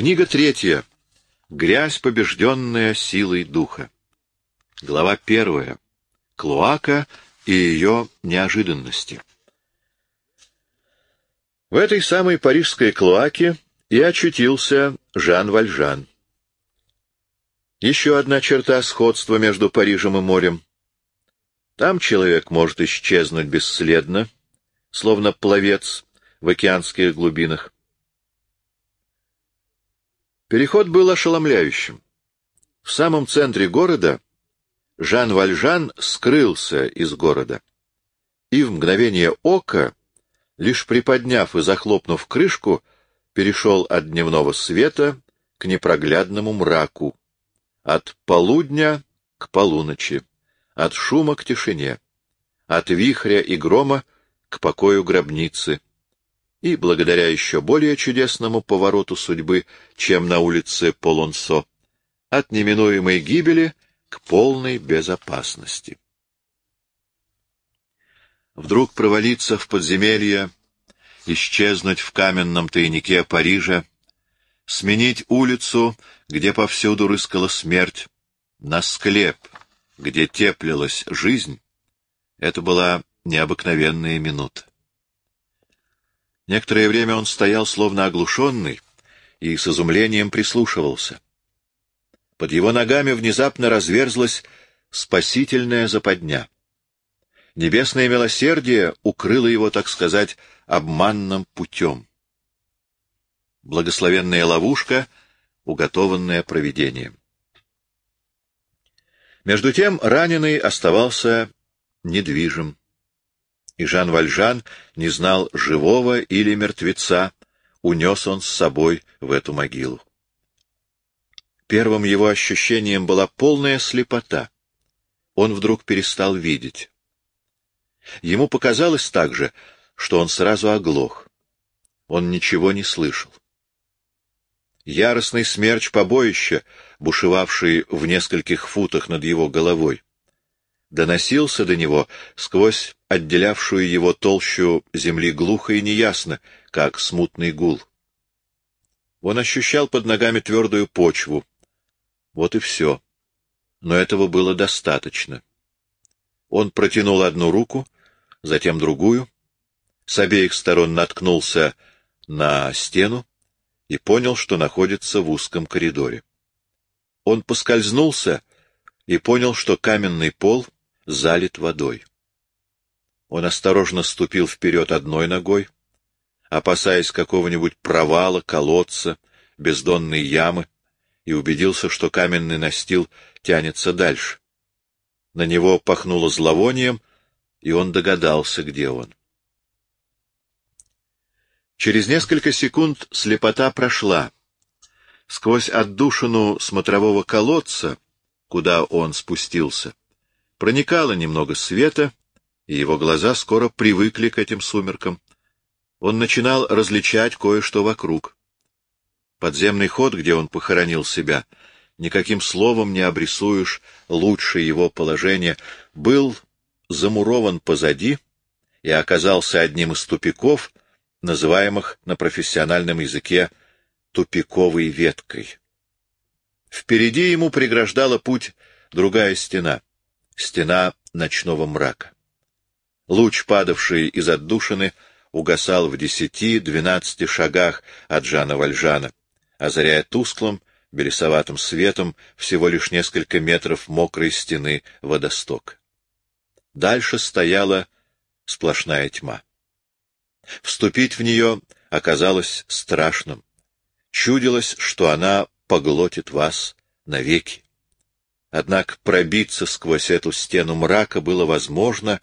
Книга третья. Грязь, побежденная силой духа. Глава первая. Клоака и ее неожиданности. В этой самой парижской клоаке и очутился Жан Вальжан. Еще одна черта сходства между Парижем и морем. Там человек может исчезнуть бесследно, словно пловец в океанских глубинах. Переход был ошеломляющим. В самом центре города Жан Вальжан скрылся из города, и в мгновение ока, лишь приподняв и захлопнув крышку, перешел от дневного света к непроглядному мраку, от полудня к полуночи, от шума к тишине, от вихря и грома к покою гробницы, и, благодаря еще более чудесному повороту судьбы, чем на улице Полонсо, от неминуемой гибели к полной безопасности. Вдруг провалиться в подземелье, исчезнуть в каменном тайнике Парижа, сменить улицу, где повсюду рыскала смерть, на склеп, где теплилась жизнь, это была необыкновенная минута. Некоторое время он стоял словно оглушенный и с изумлением прислушивался. Под его ногами внезапно разверзлась спасительная западня. Небесное милосердие укрыло его, так сказать, обманным путем. Благословенная ловушка, уготованная провидением. Между тем раненый оставался недвижим и Жан Вальжан не знал, живого или мертвеца, унес он с собой в эту могилу. Первым его ощущением была полная слепота. Он вдруг перестал видеть. Ему показалось также, что он сразу оглох. Он ничего не слышал. Яростный смерч побоища, бушевавший в нескольких футах над его головой, доносился до него сквозь отделявшую его толщу земли глухо и неясно, как смутный гул. Он ощущал под ногами твердую почву. Вот и все. Но этого было достаточно. Он протянул одну руку, затем другую, с обеих сторон наткнулся на стену и понял, что находится в узком коридоре. Он поскользнулся и понял, что каменный пол — залит водой. Он осторожно ступил вперед одной ногой, опасаясь какого-нибудь провала, колодца, бездонной ямы, и убедился, что каменный настил тянется дальше. На него пахнуло зловонием, и он догадался, где он. Через несколько секунд слепота прошла. Сквозь отдушину смотрового колодца, куда он спустился, Проникало немного света, и его глаза скоро привыкли к этим сумеркам. Он начинал различать кое-что вокруг. Подземный ход, где он похоронил себя, никаким словом не обрисуешь лучше его положения, был замурован позади и оказался одним из тупиков, называемых на профессиональном языке тупиковой веткой. Впереди ему преграждала путь другая стена — стена ночного мрака. Луч, падавший из отдушины, угасал в десяти-двенадцати шагах от Жана Вальжана, озаряя тусклым, белесоватым светом всего лишь несколько метров мокрой стены водосток. Дальше стояла сплошная тьма. Вступить в нее оказалось страшным. Чудилось, что она поглотит вас навеки. Однако пробиться сквозь эту стену мрака было возможно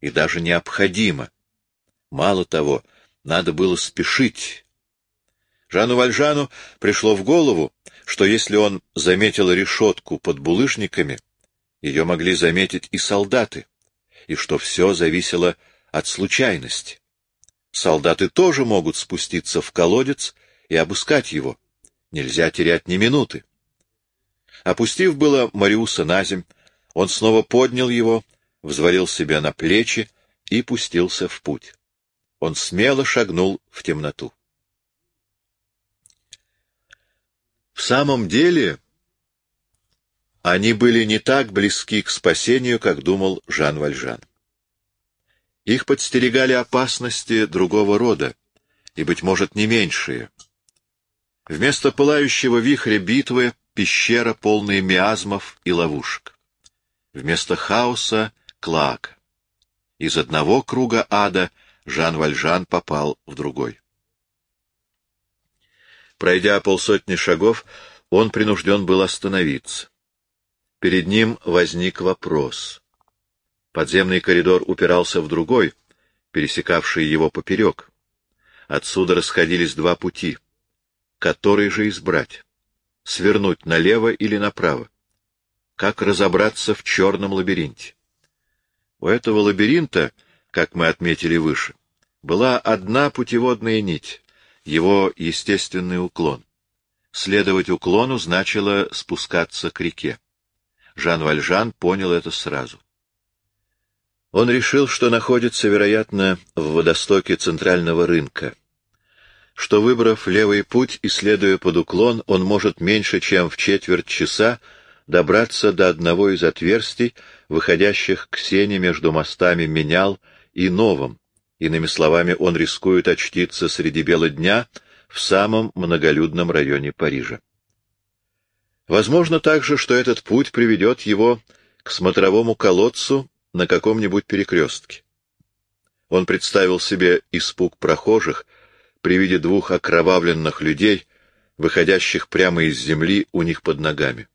и даже необходимо. Мало того, надо было спешить. Жану Вальжану пришло в голову, что если он заметил решетку под булыжниками, ее могли заметить и солдаты, и что все зависело от случайности. Солдаты тоже могут спуститься в колодец и обыскать его. Нельзя терять ни минуты. Опустив было Мариуса на земь, он снова поднял его, взвалил себя на плечи и пустился в путь. Он смело шагнул в темноту. самом деле они были не так близки к спасению, как думал Жан Вальжан. Их подстерегали опасности другого рода, и, быть может, не меньшие. Вместо пылающего вихря битвы — пещера, полная миазмов и ловушек. Вместо хаоса — клак. Из одного круга ада Жан Вальжан попал в другой. Пройдя полсотни шагов, он принужден был остановиться. Перед ним возник вопрос. Подземный коридор упирался в другой, пересекавший его поперек. Отсюда расходились два пути. Который же избрать? Свернуть налево или направо? Как разобраться в черном лабиринте? У этого лабиринта, как мы отметили выше, была одна путеводная нить, его естественный уклон. Следовать уклону значило спускаться к реке. Жан Вальжан понял это сразу. Он решил, что находится, вероятно, в водостоке центрального рынка, что, выбрав левый путь и следуя под уклон, он может меньше, чем в четверть часа добраться до одного из отверстий, выходящих к сене между мостами Менял и Новым. Иными словами, он рискует очтиться среди бела дня в самом многолюдном районе Парижа. Возможно также, что этот путь приведет его к смотровому колодцу на каком-нибудь перекрестке. Он представил себе испуг прохожих при виде двух окровавленных людей, выходящих прямо из земли у них под ногами.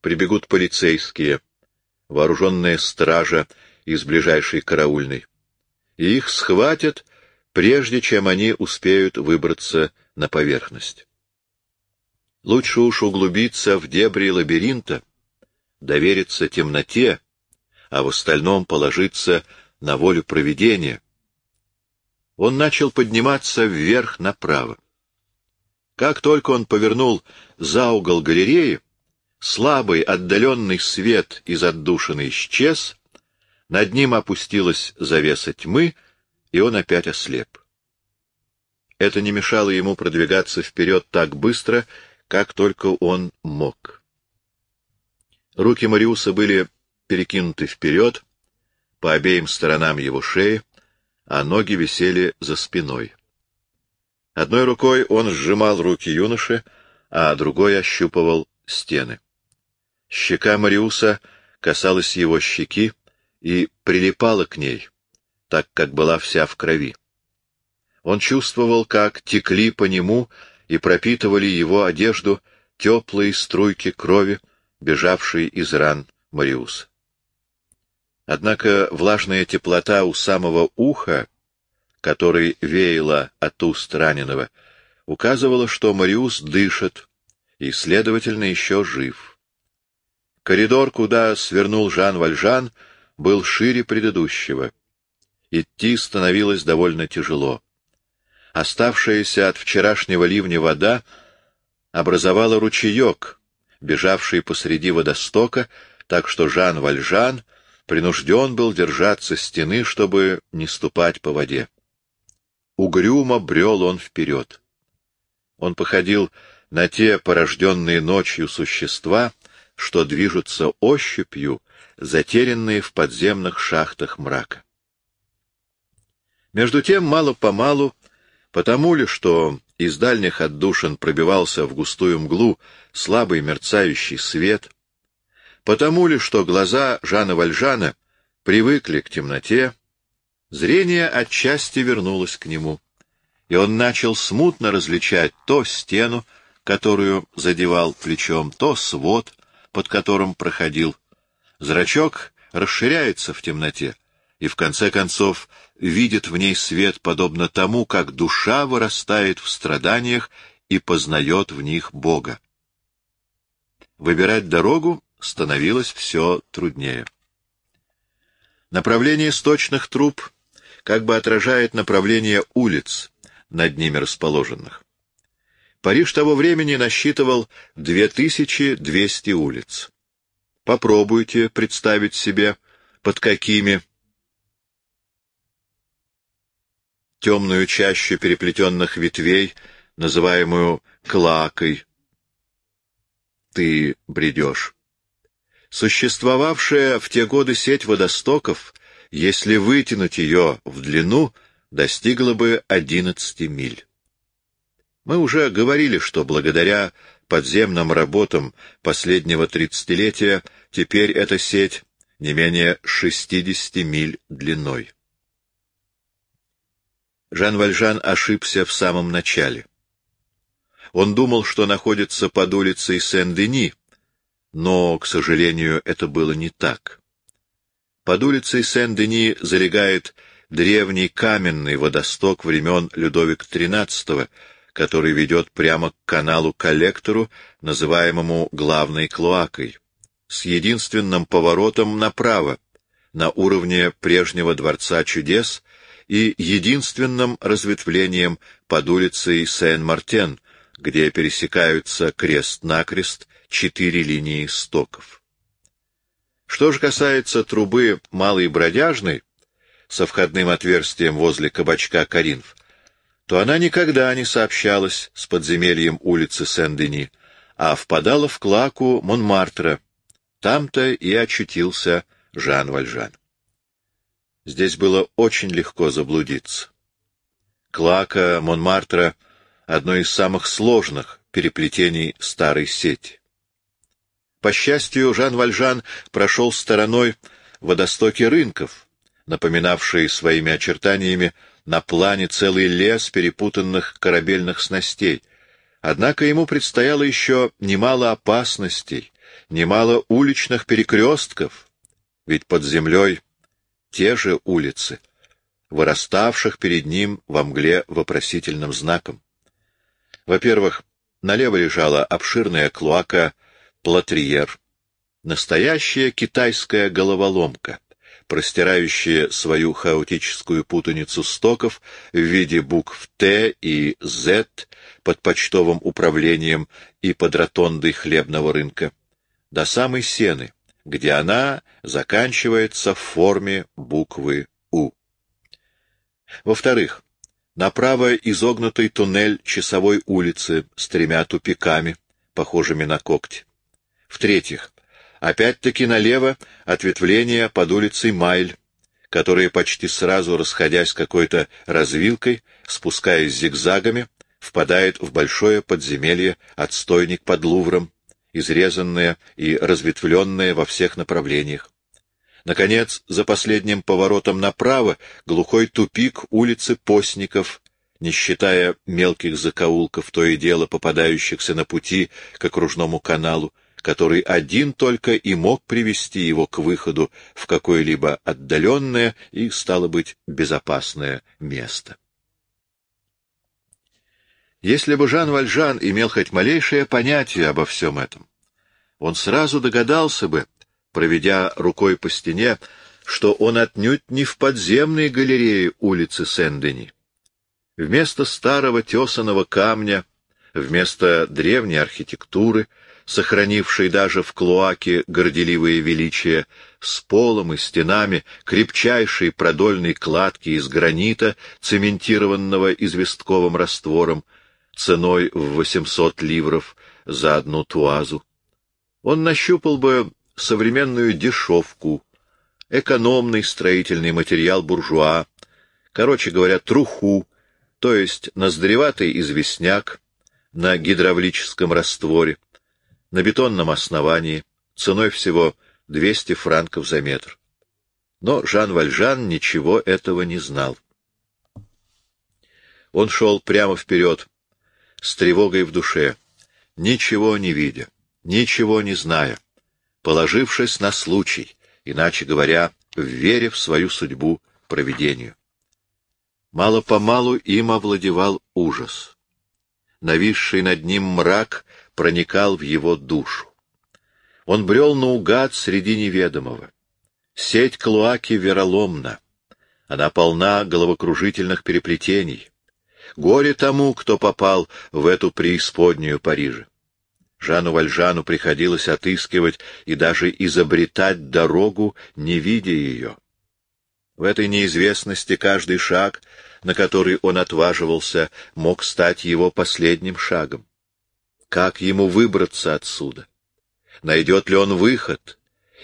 Прибегут полицейские, вооруженная стража из ближайшей караульной, и их схватят, прежде чем они успеют выбраться на поверхность. Лучше уж углубиться в дебри лабиринта, довериться темноте, а в остальном положиться на волю провидения. Он начал подниматься вверх направо. Как только он повернул за угол галереи, слабый отдаленный свет из отдушины исчез, над ним опустилась завеса тьмы, и он опять ослеп. Это не мешало ему продвигаться вперед так быстро, как только он мог. Руки Мариуса были перекинуты вперед, по обеим сторонам его шеи, а ноги висели за спиной. Одной рукой он сжимал руки юноши, а другой ощупывал стены. Щека Мариуса касалась его щеки и прилипала к ней, так как была вся в крови. Он чувствовал, как текли по нему и пропитывали его одежду теплые струйки крови, бежавшие из ран Мариуса. Однако влажная теплота у самого уха, которой веяло от уст раненого, указывала, что Мариус дышит и, следовательно, еще жив. Коридор, куда свернул Жан Вальжан, был шире предыдущего. Идти становилось довольно тяжело. Оставшаяся от вчерашнего ливня вода образовала ручеек, бежавший посреди водостока, так что Жан Вальжан принужден был держаться стены, чтобы не ступать по воде. Угрюмо брел он вперед. Он походил на те порожденные ночью существа, что движутся ощупью, затерянные в подземных шахтах мрака. Между тем, мало-помалу, потому ли, что из дальних отдушин пробивался в густую мглу слабый мерцающий свет, потому ли, что глаза Жана Вальжана привыкли к темноте, зрение отчасти вернулось к нему, и он начал смутно различать то стену, которую задевал плечом, то свод, под которым проходил. Зрачок расширяется в темноте, и в конце концов видит в ней свет, подобно тому, как душа вырастает в страданиях и познает в них Бога. Выбирать дорогу становилось все труднее. Направление сточных труб как бы отражает направление улиц, над ними расположенных. Париж того времени насчитывал 2200 улиц. Попробуйте представить себе, под какими темную чащу переплетенных ветвей, называемую клакой, ты бредешь. Существовавшая в те годы сеть водостоков, если вытянуть ее в длину, достигла бы 11 миль. Мы уже говорили, что благодаря подземным работам последнего тридцатилетия теперь эта сеть не менее 60 миль длиной. Жан Вальжан ошибся в самом начале. Он думал, что находится под улицей Сен-Дени, но, к сожалению, это было не так. Под улицей Сен-Дени залегает древний каменный водосток времен Людовика XIII, который ведет прямо к каналу-коллектору, называемому главной клоакой, с единственным поворотом направо, на уровне прежнего Дворца чудес и единственным разветвлением под улицей Сен-Мартен, где пересекаются крест-накрест четыре линии стоков. Что же касается трубы Малой Бродяжной, со входным отверстием возле кабачка Каринф, то она никогда не сообщалась с подземельем улицы Сен-Дени, а впадала в клаку Монмартра. Там-то и очутился Жан Вальжан. Здесь было очень легко заблудиться. Клака Монмартра — одно из самых сложных переплетений старой сети. По счастью, Жан Вальжан прошел стороной водостоки рынков, напоминавшие своими очертаниями на плане целый лес перепутанных корабельных снастей. Однако ему предстояло еще немало опасностей, немало уличных перекрестков, ведь под землей те же улицы, выраставших перед ним во мгле вопросительным знаком. Во-первых, налево лежала обширная клоака Платриер, настоящая китайская головоломка, простирающая свою хаотическую путаницу стоков в виде букв Т и З под почтовым управлением и под ротондой хлебного рынка, до самой сены, где она заканчивается в форме буквы У. Во-вторых, направо изогнутый туннель часовой улицы с тремя тупиками, похожими на когти. В-третьих, опять-таки налево ответвление под улицей Майль, которое почти сразу, расходясь какой-то развилкой, спускаясь зигзагами, впадает в большое подземелье отстойник под Лувром, изрезанная и разветвленная во всех направлениях. Наконец, за последним поворотом направо глухой тупик улицы Постников, не считая мелких закоулков, то и дело попадающихся на пути к окружному каналу, который один только и мог привести его к выходу в какое-либо отдаленное и, стало быть, безопасное место. Если бы Жан Вальжан имел хоть малейшее понятие обо всем этом, он сразу догадался бы, проведя рукой по стене, что он отнюдь не в подземной галерее улицы Сен-Дени. Вместо старого тесаного камня, вместо древней архитектуры, сохранившей даже в клоаке горделивое величие, с полом и стенами крепчайшей продольной кладки из гранита, цементированного известковым раствором, ценой в 800 ливров за одну туазу. Он нащупал бы современную дешевку, экономный строительный материал буржуа, короче говоря, труху, то есть ноздреватый известняк на гидравлическом растворе, на бетонном основании, ценой всего 200 франков за метр. Но Жан Вальжан ничего этого не знал. Он шел прямо вперед, с тревогой в душе, ничего не видя, ничего не зная, положившись на случай, иначе говоря, в вере в свою судьбу провидению. Мало-помалу им овладевал ужас. Нависший над ним мрак проникал в его душу. Он брел наугад среди неведомого. Сеть Клуаки вероломна. Она полна головокружительных переплетений. Горе тому, кто попал в эту преисподнюю Парижа. Жану Вальжану приходилось отыскивать и даже изобретать дорогу, не видя ее. В этой неизвестности каждый шаг, на который он отваживался, мог стать его последним шагом. Как ему выбраться отсюда? найдет ли он выход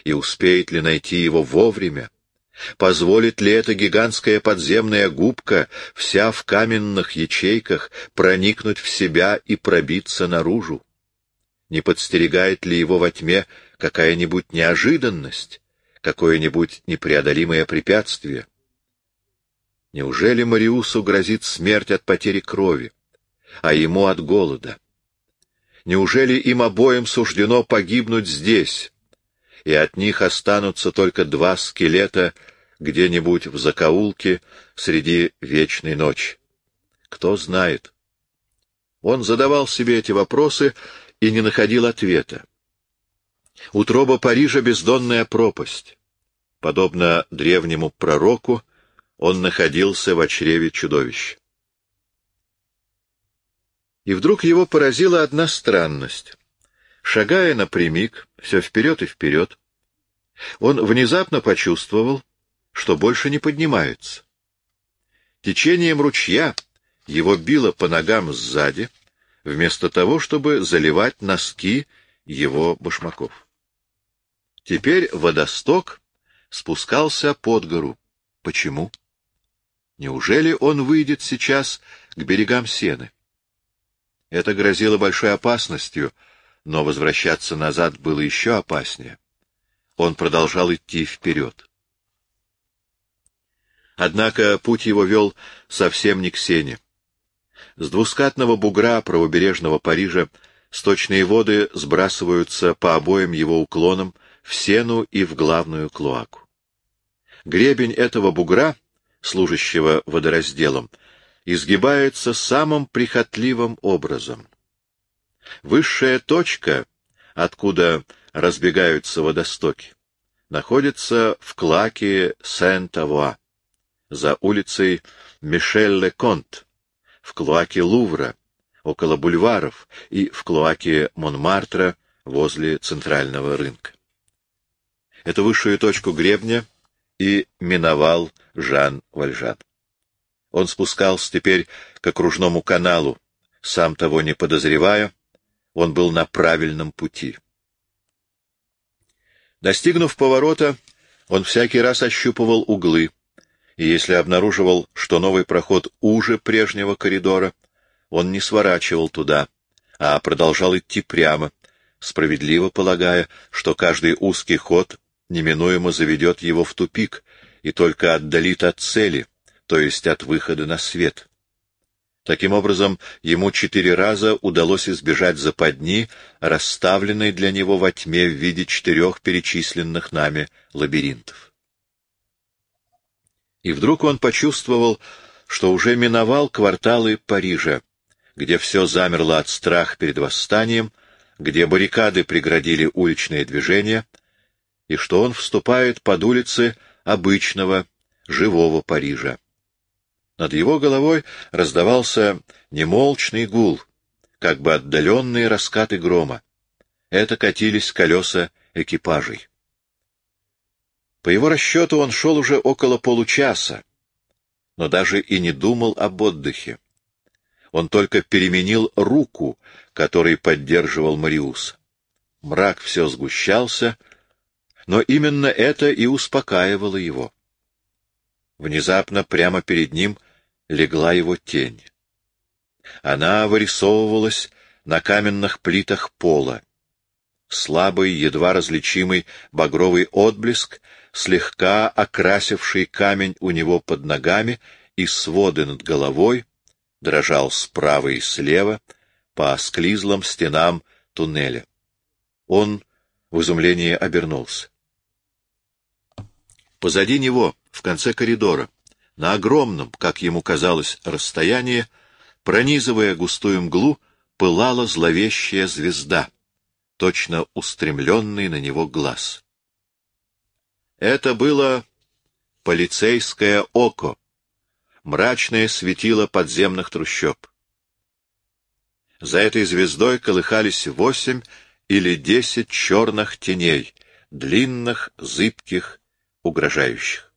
и успеет ли найти его вовремя. Позволит ли эта гигантская подземная губка, вся в каменных ячейках, проникнуть в себя и пробиться наружу? Не подстерегает ли его во тьме какая-нибудь неожиданность, какое-нибудь непреодолимое препятствие? Неужели Мариусу грозит смерть от потери крови, а ему от голода? Неужели им обоим суждено погибнуть здесь, и от них останутся только два скелета где-нибудь в закоулке среди вечной ночи? Кто знает? Он задавал себе эти вопросы и не находил ответа. Утроба Парижа — бездонная пропасть. Подобно древнему пророку, он находился в чреве чудовищ. И вдруг его поразила одна странность. Шагая напрямик, все вперед и вперед, он внезапно почувствовал, что больше не поднимается. Течением ручья его било по ногам сзади, вместо того, чтобы заливать носки его башмаков. Теперь водосток спускался под гору. Почему? Неужели он выйдет сейчас к берегам Сены? Это грозило большой опасностью, но возвращаться назад было еще опаснее. Он продолжал идти вперед. Однако путь его вел совсем не к Сене. С двускатного бугра правобережного Парижа сточные воды сбрасываются по обоим его уклонам в Сену и в главную Клоаку. Гребень этого бугра, служащего водоразделом, изгибается самым прихотливым образом. Высшая точка, откуда разбегаются водостоки, находится в клаке Сент-Авуа, за улицей Мишель-Ле-Конт, в клоаке Лувра, около бульваров, и в клоаке Монмартра возле центрального рынка. Эту высшую точку гребня и миновал Жан Вальжан. Он спускался теперь к окружному каналу, сам того не подозревая, он был на правильном пути. Достигнув поворота, он всякий раз ощупывал углы, и если обнаруживал, что новый проход уже прежнего коридора, он не сворачивал туда, а продолжал идти прямо, справедливо полагая, что каждый узкий ход неминуемо заведет его в тупик и только отдалит от цели — то есть от выхода на свет. Таким образом, ему четыре раза удалось избежать западни, расставленной для него во тьме в виде четырех перечисленных нами лабиринтов. И вдруг он почувствовал, что уже миновал кварталы Парижа, где все замерло от страха перед восстанием, где баррикады преградили уличное движение, и что он вступает под улицы обычного, живого Парижа. Над его головой раздавался немолчный гул, как бы отдаленные раскаты грома. Это катились колеса экипажей. По его расчету он шел уже около получаса, но даже и не думал об отдыхе. Он только переменил руку, которой поддерживал Мариус. Мрак все сгущался, но именно это и успокаивало его. Внезапно прямо перед ним легла его тень. Она вырисовывалась на каменных плитах пола. Слабый, едва различимый багровый отблеск, слегка окрасивший камень у него под ногами и своды над головой, дрожал справа и слева по склизлым стенам туннеля. Он в изумлении обернулся. Позади него, в конце коридора, на огромном, как ему казалось, расстоянии, пронизывая густую мглу, пылала зловещая звезда, точно устремленный на него глаз. Это было полицейское око, мрачное светило подземных трущоб. За этой звездой колыхались восемь или десять черных теней, длинных, зыбких, угрожающих.